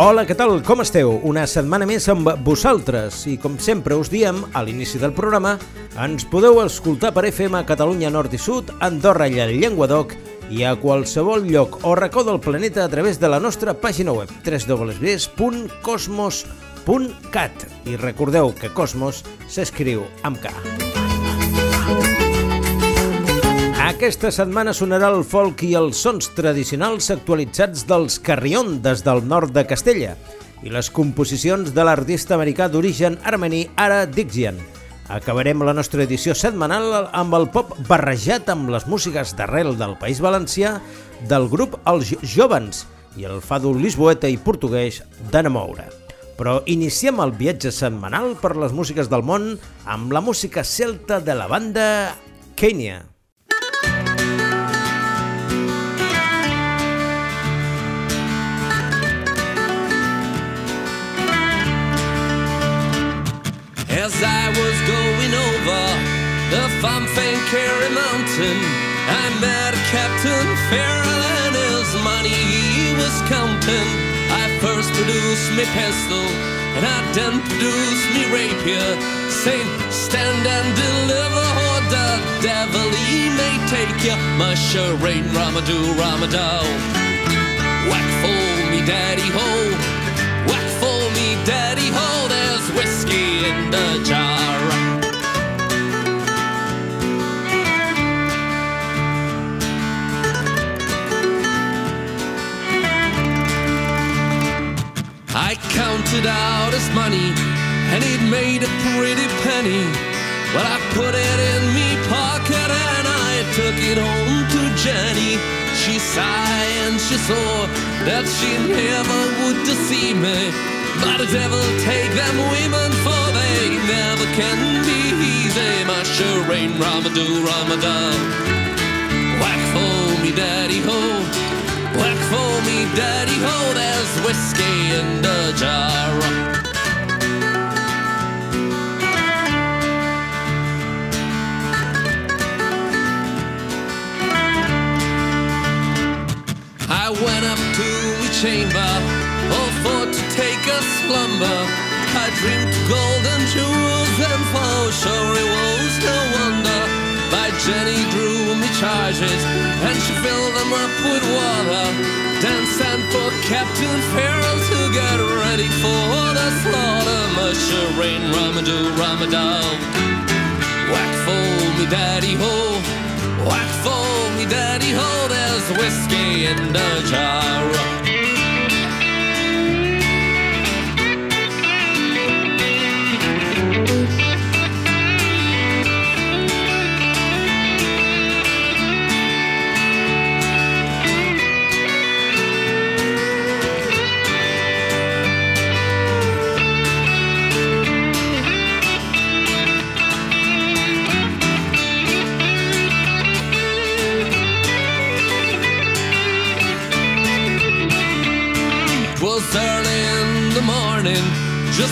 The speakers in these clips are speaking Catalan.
Hola, què tal? Com esteu? Una setmana més amb vosaltres i com sempre us diem a l'inici del programa ens podeu escoltar per FM Catalunya Nord i Sud, Andorra i el Llenguadoc i a qualsevol lloc o racó del planeta a través de la nostra pàgina web www.cosmos.com www.cat i recordeu que Cosmos s'escriu amb K. Aquesta setmana sonarà el folk i els sons tradicionals actualitzats dels Carrion des del nord de Castella i les composicions de l'artista americà d'origen armeni Ara Dixian. Acabarem la nostra edició setmanal amb el pop barrejat amb les músiques d'arrel del País Valencià del grup Els Jovens i el fado lisboeta i portuguès d'Anna Moura. Però iniciem el viatge setmanal per les músiques del món amb la música celta de la banda Kenya. As I was going over the Famfankeri mountain, I met Captain Farrell and his money he was counting I first produced me pistol, and I then produced me rapier. Saying, stand and deliver, or the devil he may take you. My rain, Ramadoo, Ramadan. Whack for me, daddy ho. In the jar. I counted out his money and he'd made a pretty penny. Well, I put it in me pocket and I took it home to Jenny. She sighed and she saw that she never would deceive me. But the devil take them women for they never can be easy. My sure ain't Ramadoo Ramadan. Whack for me, daddy ho. Whack for me, daddy ho, there's whiskey in the jar. I went up to the chamber, I dreamed gold jewels and sure it was no wonder. By Jenny drew me charges, and she filled them up with water. Then sent for Captain Farrell to get ready for the slaughter. Musher rain, Ramadoo, Ramadan. Whack for me, daddy ho. Whack for me, daddy ho. There's whiskey in the jar.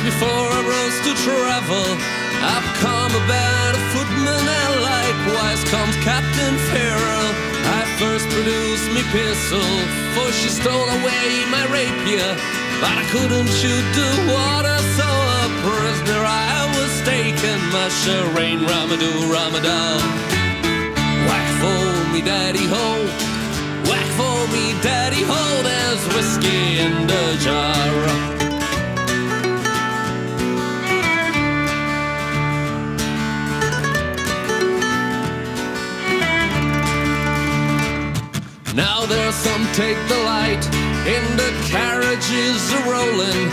Before I rose to travel, I've come about a footman, and likewise comes Captain Farrell. I first produced me pistol, for she stole away my rapier. But I couldn't shoot the water, so a prisoner I was taken. My rain, Ramadoo, Ramadan. Whack for me, daddy ho. Whack for me, daddy, ho, take the light in the carriages a rolling,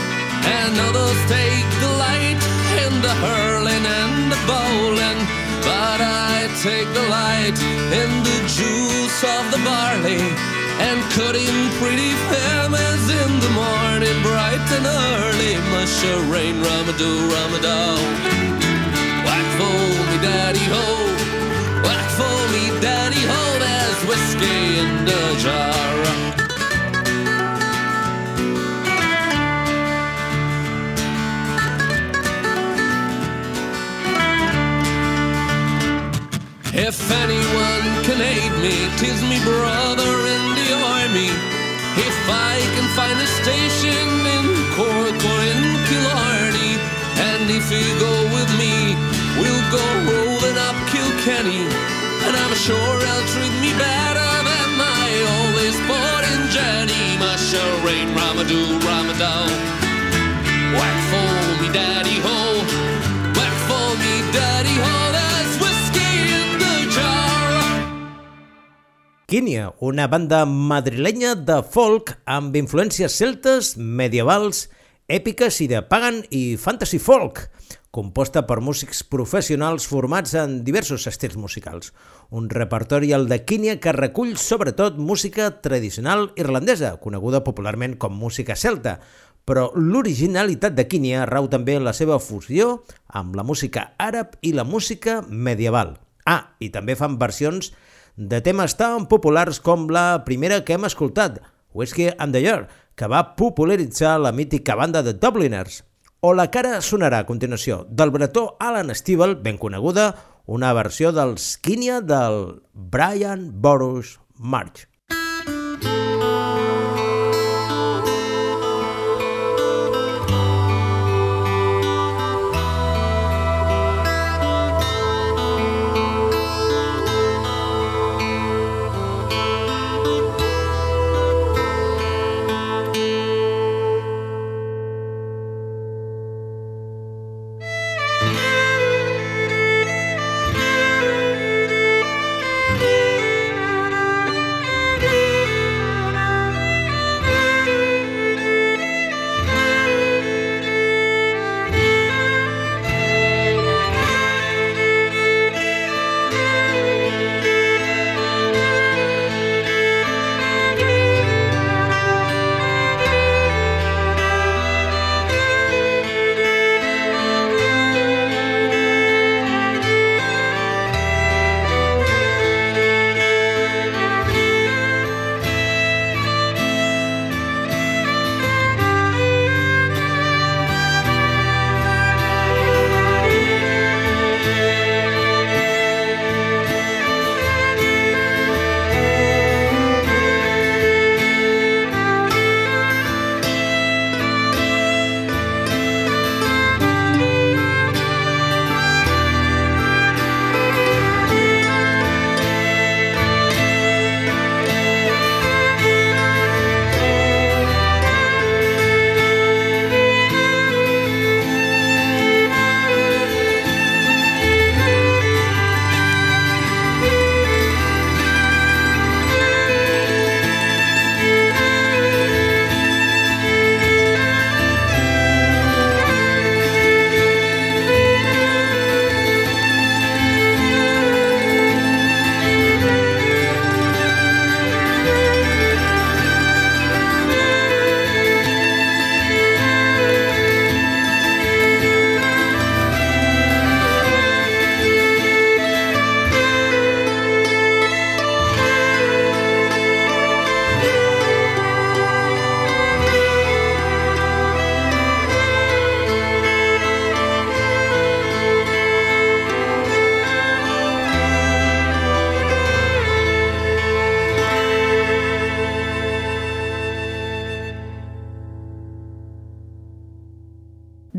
and others take the light in the hurling and the bowling. But I take the light in the juice of the barley and cutting pretty farmers in the morning, bright and early. Musha rain, ramadoo, ramadow. Whack for me, daddy ho. Whack for me, daddy ho. There's whiskey in the jar. If anyone can aid me, tis me brother in the army. If I can find a station in Cork or in Killarney, and if you go with me, we'll go rolling up Kilkenny. And I'm sure I'll treat me better than my only sporting Jenny. Musha rain, Ramadoo, Ramadow. Whack for me, daddy ho. Whack for me, daddy ho. There's whiskey in the jar. Quínia, una banda madrilenya de folk amb influències celtes, medievals, èpiques i de pagan i fantasy folk, composta per músics professionals formats en diversos estils musicals. Un repertori el de Quínia que recull sobretot música tradicional irlandesa, coneguda popularment com música celta, però l'originalitat de Quínia rau també en la seva fusió amb la música àrab i la música medieval. Ah, i també fan versions de temes tan populars com la primera que hem escoltat, Whiskey and the Year, que va popularitzar la mítica banda de Dubliners, o la cara sonarà a continuació del bretó Alan Stivell, ben coneguda, una versió dels Quínia del Brian Boros March.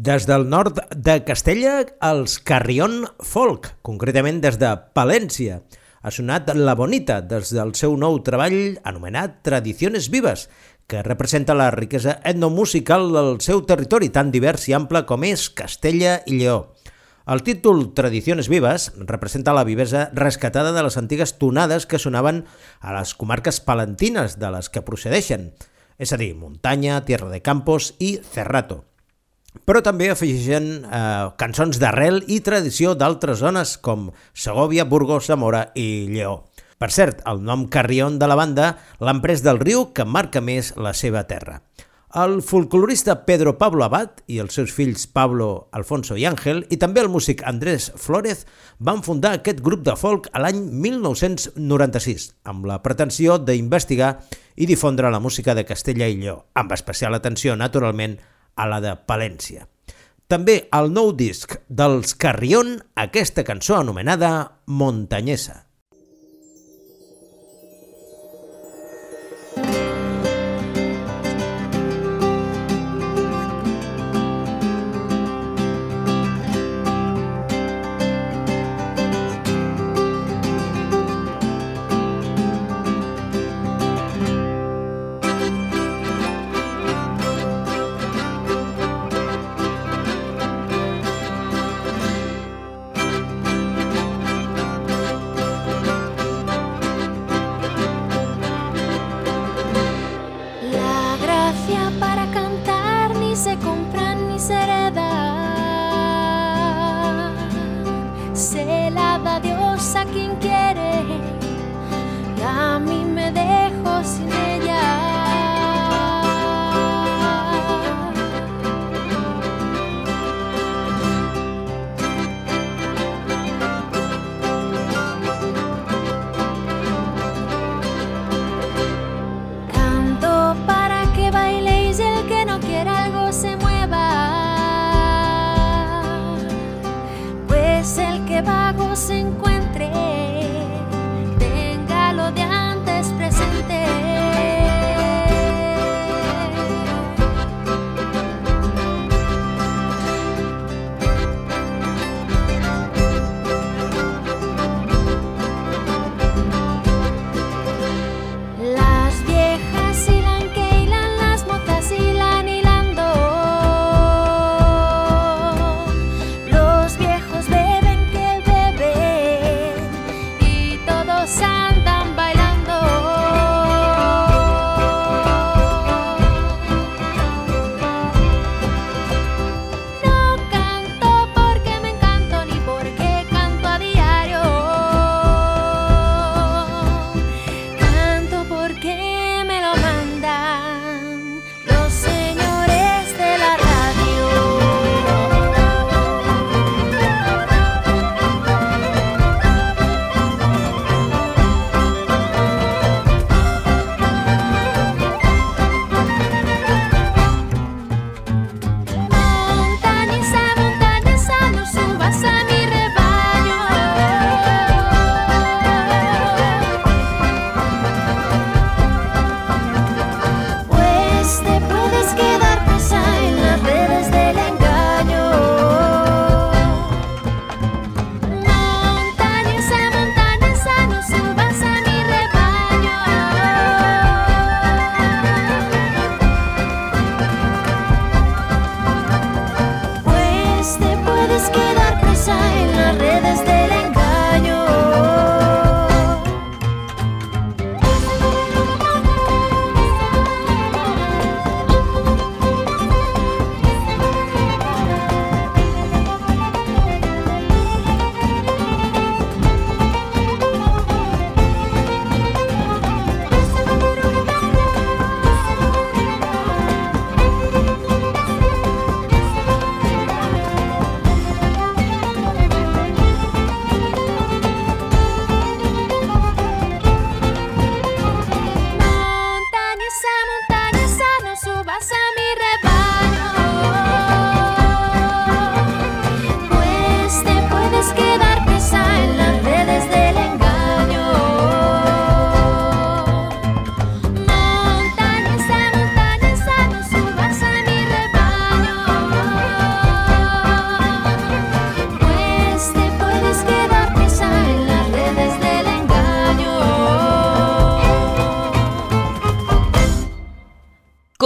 Des del nord de Castella, els Carrion Folk, concretament des de Palència. Ha sonat La Bonita des del seu nou treball anomenat Tradiciones Vives, que representa la riquesa etnomusical del seu territori tan divers i ample com és Castella i Lleó. El títol Tradiciones Vives representa la vivesa rescatada de les antigues tonades que sonaven a les comarques palentines de les que procedeixen, és a dir, muntanya, tierra de campos i cerrato però també afegeixen eh, cançons d'arrel i tradició d'altres zones com Segovia, Burgos, Zamora i Lleó. Per cert, el nom Carrion de la banda l'han pres del riu que marca més la seva terra. El folclorista Pedro Pablo Abad i els seus fills Pablo, Alfonso i Ángel i també el músic Andrés Flórez van fundar aquest grup de folk a l'any 1996 amb la pretensió d'investigar i difondre la música de Castella i Lleó, amb especial atenció, naturalment, a la de Palència. També al nou disc dels Carrion, aquesta cançó anomenada Montanyesa.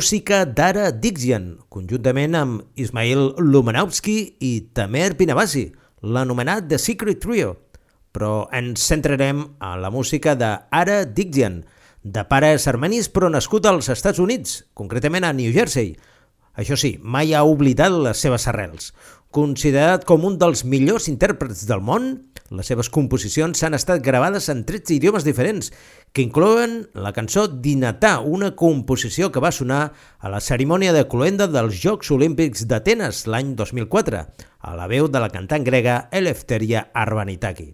Música d'Ara Dixian, conjuntament amb Ismail Lumanovsky i Tamer Pinabasi, l'anomenat The Secret Trio. Però ens centrarem a la música d'Ara Dixian, de pares armenis però nascut als Estats Units, concretament a New Jersey. Això sí, mai ha oblidat les seves arrels. Considerat com un dels millors intèrprets del món, les seves composicions han estat gravades en 13 idiomes diferents, que inclouen la cançó Dinatà, una composició que va sonar a la cerimònia de cloenda dels Jocs Olímpics d'Atenes l'any 2004, a la veu de la cantant grega Eleftheria Arvanitaki.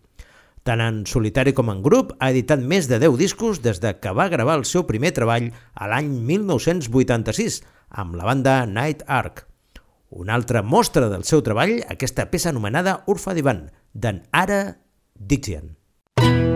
Tant en solitari com en grup, ha editat més de 10 discos des de que va gravar el seu primer treball a l'any 1986 amb la banda Night Ark. Una altra mostra del seu treball, aquesta peça anomenada Urfa Divan, d'en Ara Dixian. North,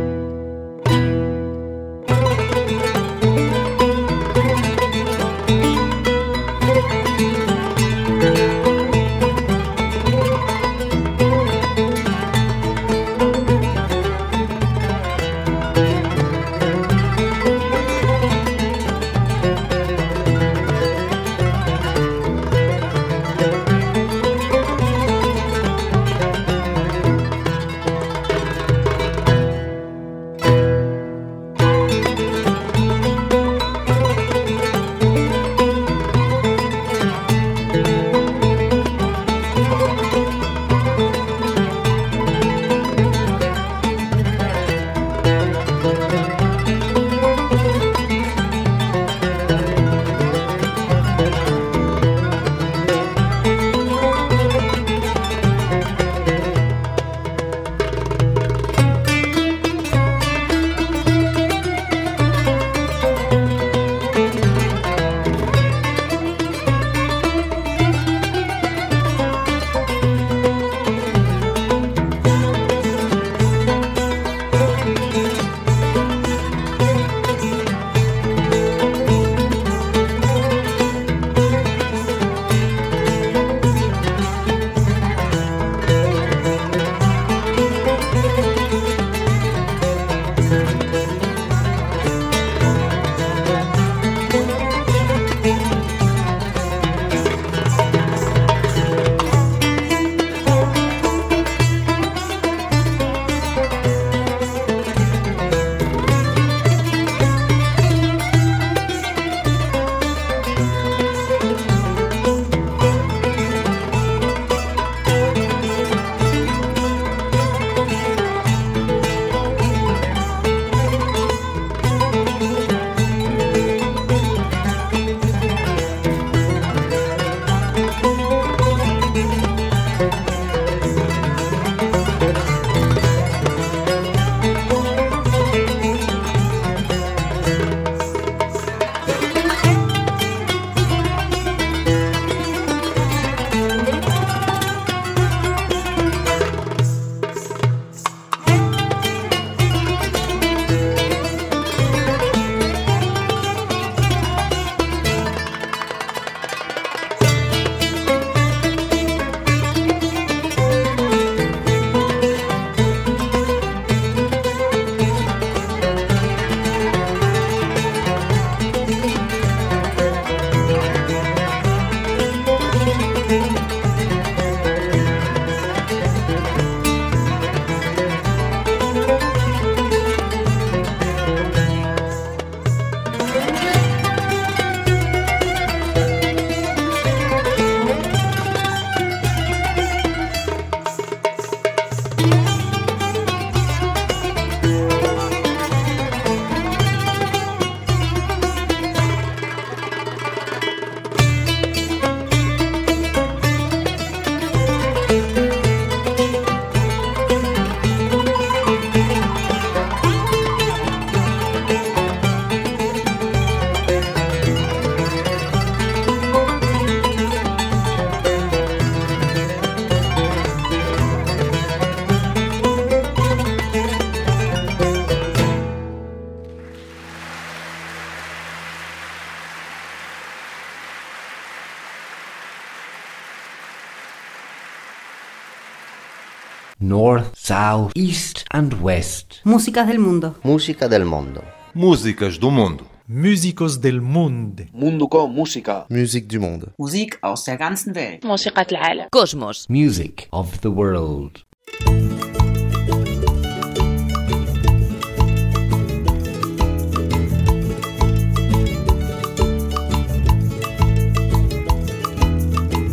East and West. Músicas del mundo. Música del mundo. Músicas do mundo. Músicos del mundo. Munduko Música. Musik du Monde. Musik aus der ganzen Welt. موسيقى العالم. Cosmos. Music of the world.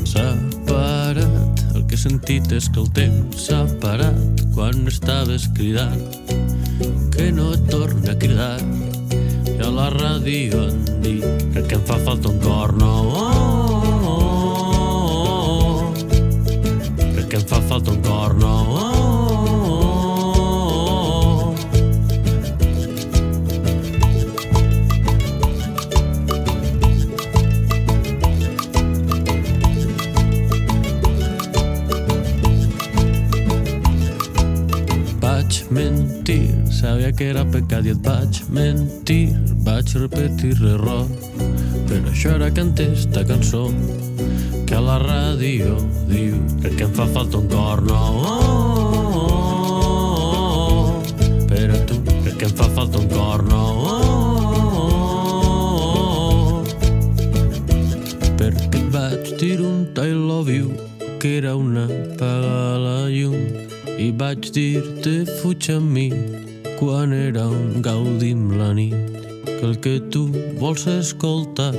Separat, el que he sentit és que el temps s'ha parat quan estaves cridant que no torna a cridar. I a la ràdio han dit que em fa falta un cor nou que era pecat i et vaig mentir, vaig repetir l'error. Però això era cantar esta cançó que a la ràdio diu que, que em fa falta un cor nou. Oh, oh, oh, però tu, que, que em fa falta un cor nou. Oh, oh, oh, et vaig dir un I love you que era una paga la llum i vaig dir-te fuig amb mi gaudim la nit que el que tu vols escoltar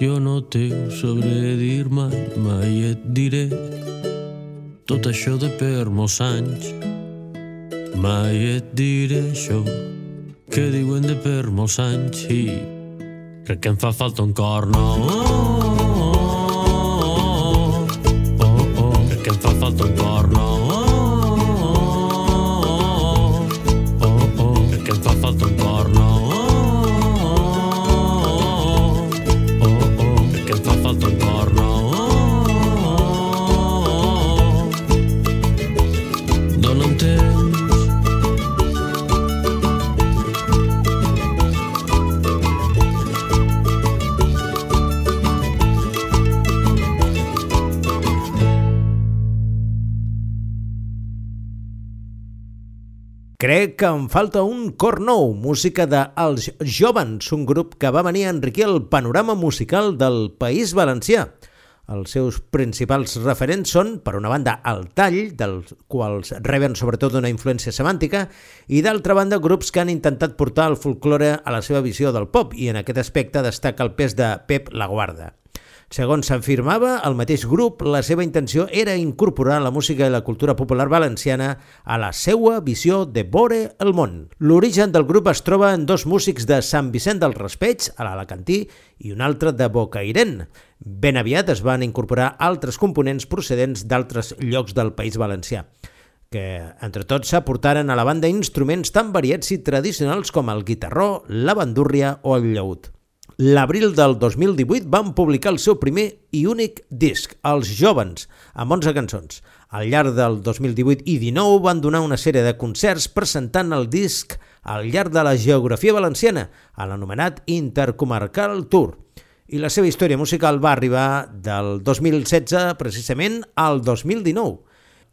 jo no t'he sabré dir mai, mai et diré. Tot això de per molts anys mai et diré això que diuen de per molts anys i crec que em fa falta un cor nou. oh, Crec que em falta un cor nou, música de Els Jovens, un grup que va venir a enriquir el panorama musical del País Valencià. Els seus principals referents són, per una banda, el tall, dels quals reben sobretot una influència semàntica, i d'altra banda, grups que han intentat portar el folklore a la seva visió del pop, i en aquest aspecte destaca el pes de Pep Laguarda. Segons s'afirmava, el mateix grup, la seva intenció era incorporar la música i la cultura popular valenciana a la seua visió de vore el món. L'origen del grup es troba en dos músics de Sant Vicent del Raspeig, a l'Alacantí, i un altre de Bocairent. Ben aviat es van incorporar altres components procedents d'altres llocs del País Valencià que entre tots s'aportaren a la banda instruments tan variats i tradicionals com el guitarró, la bandúrria o el llaüt. L'abril del 2018 van publicar el seu primer i únic disc, Els Jovens, amb 11 cançons. Al llarg del 2018 i 19 van donar una sèrie de concerts presentant el disc al llarg de la geografia valenciana, a l'anomenat Intercomarcal Tour. I la seva història musical va arribar del 2016 precisament al 2019.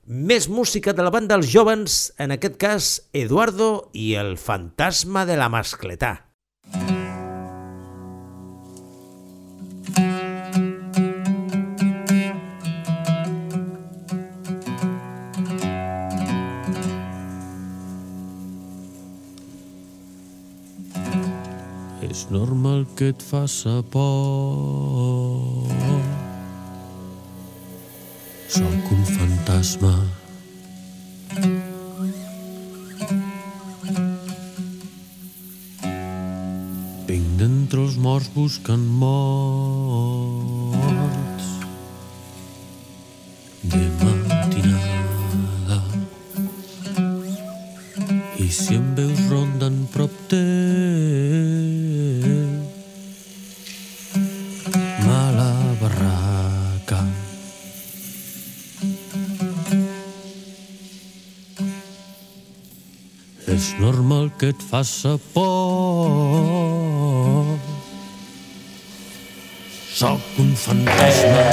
Més música de la banda Els Jovens, en aquest cas Eduardo i el fantasma de la mascletà. Normal que et faça por. Sóc un fantasma. Vinc d'entre els morts buscant morts. Que et faça por. Sóc un fantasma.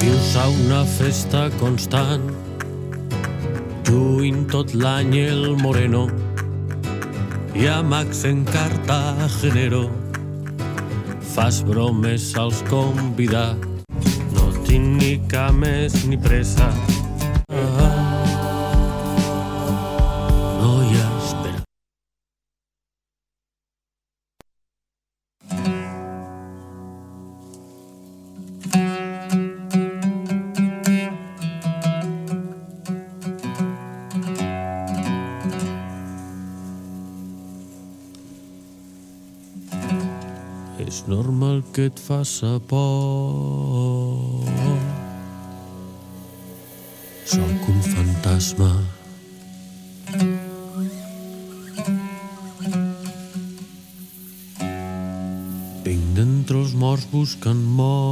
Vius a una festa constant, lluint tot l'any el moreno, i a Max en Cartagenero fas bromes als convidats. No tinc ni cames ni pressa. que et faça por. Sóc un fantasma. Tinc d'entre els morts buscant mort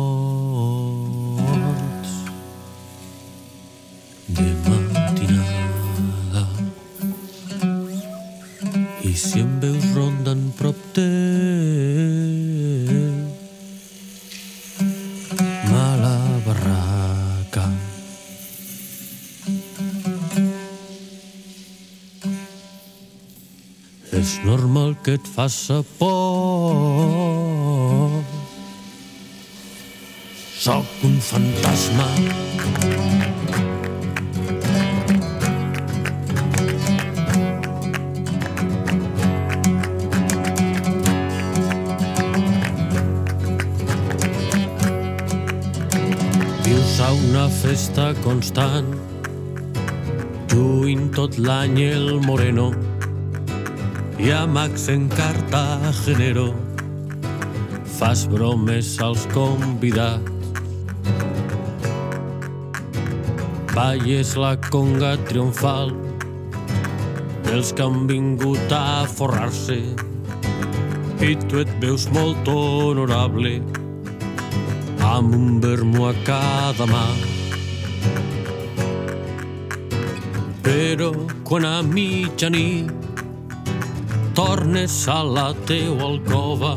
faça por sóc un fantasma. Vius a una festa constant Lluint tot l'any el moreno i a Max en Cartagenero fas bromes als convidats. Balles la conga triomfal dels que han vingut a forrar-se i tu et veus molt honorable amb un vermú a cada mà. Però quan a mitjanit tornes a la teua alcova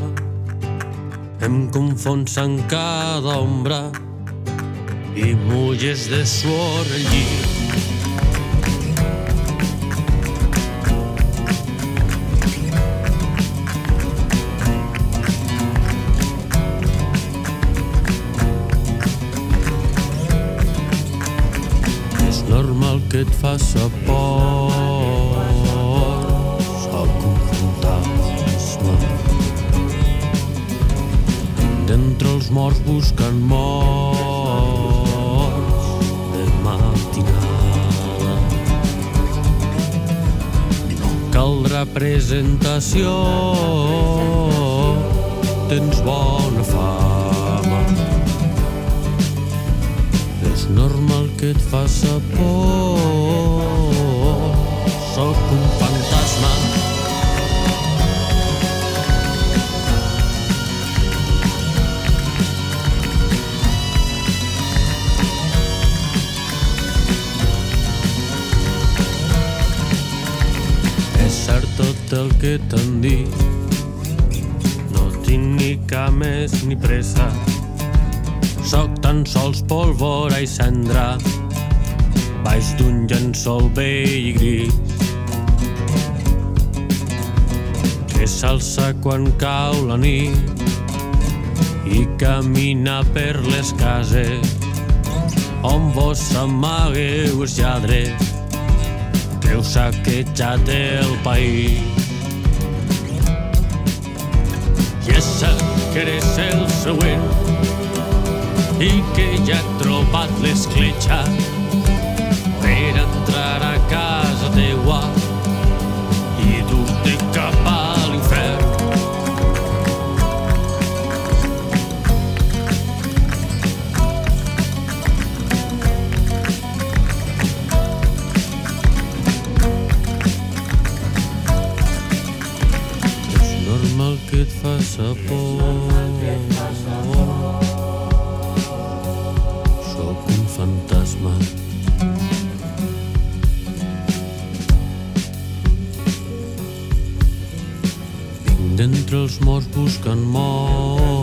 em confons en cada ombra i mulles de suor el llit. Normal que et faça por morts busquen morts. De matinada no caldrà presentació tens bona fama. És normal que et faça por. Sóc un fantasma tot el que t'han dit. No tinc ni cap més ni pressa. Soc tan sols polvora i cendra. Baix d'un llençol vell i gris. Que s'alça quan cau la nit I camina per les cases On vos s'amagueu els lladres. Que heu saquejat el país. Cert que eres el següent. I que ja he trobat l'escletxa. Per por. Sóc un fantasma. Vinc d'entre els morts buscant morts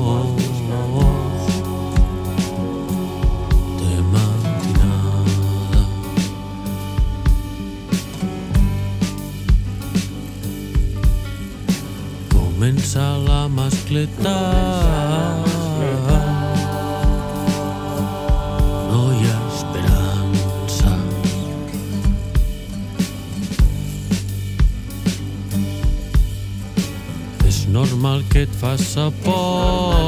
la mascleta. No hi esperança. És normal que et faça por.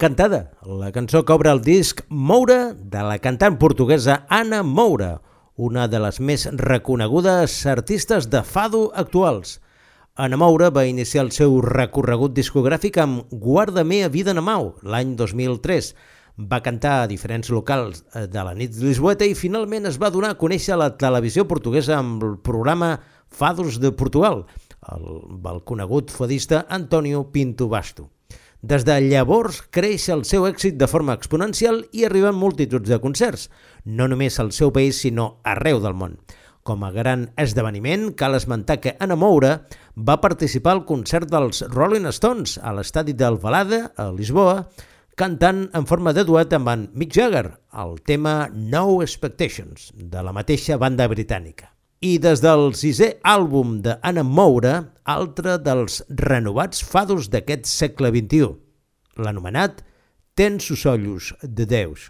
Encantada, la cançó que obre el disc Moura de la cantant portuguesa Anna Moura, una de les més reconegudes artistes de fado actuals. Anna Moura va iniciar el seu recorregut discogràfic amb Guarda mea vida na mau l'any 2003. Va cantar a diferents locals eh, de la nit de Lisboeta i finalment es va donar a conèixer la televisió portuguesa amb el programa Fados de Portugal, el, el conegut fadista Antonio Pinto Basto. Des de llavors creix el seu èxit de forma exponencial i arriben multituds de concerts, no només al seu país sinó arreu del món. Com a gran esdeveniment, cal esmentar que Anna Moura va participar al concert dels Rolling Stones a l'estadi d'Alvalada, a Lisboa, cantant en forma de duet amb en Mick Jagger, el tema No Expectations, de la mateixa banda britànica. I des del sisè àlbum d'Anna Moura, altre dels renovats fados d'aquest segle XXI, l'anomenat Tens os olhos de Deus.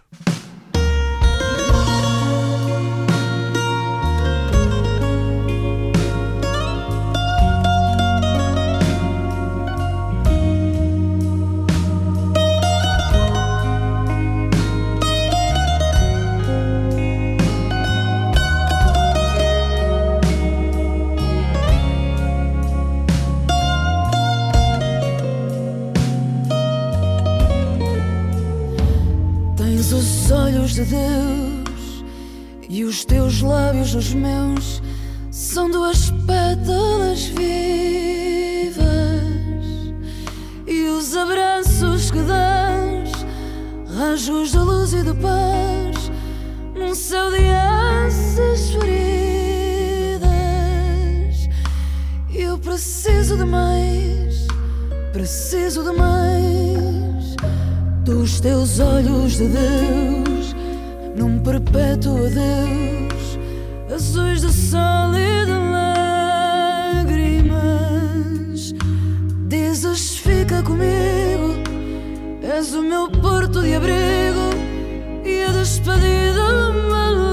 De Deus e os teus lábios nos meus são duas pétalas vivas e os abraços que dás rajos de luz e de paz num céu de asas feridas. Eu preciso de mais preciso de mais dos teus olhos de Deus num perpétuo adeus, azuis de sol e de lágrimas. Dizes, fica comigo, és o meu porto de abrigo e a despedida uma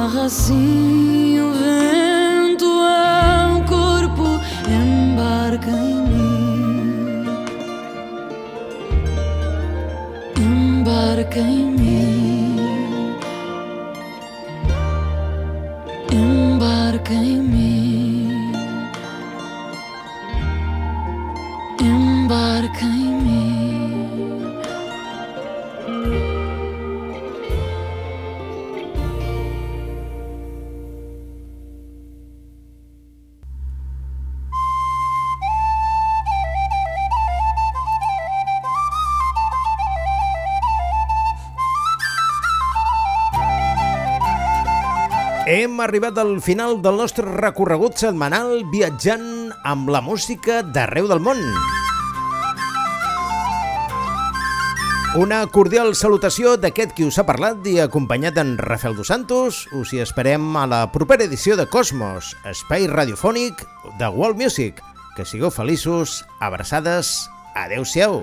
amarra assim o vento ao corpo, embarca em mim, embarca em mim. Arribat al final del nostre recorregut setmanal viatjant amb la música d'arreu del món. Una cordial salutació d'aquest qui us ha parlat i acompanyat en Rafael Dos Santos. Us hi esperem a la propera edició de Cosmos, espai radiofònic de World Music. Que sigueu feliços, abraçades, adeu-siau.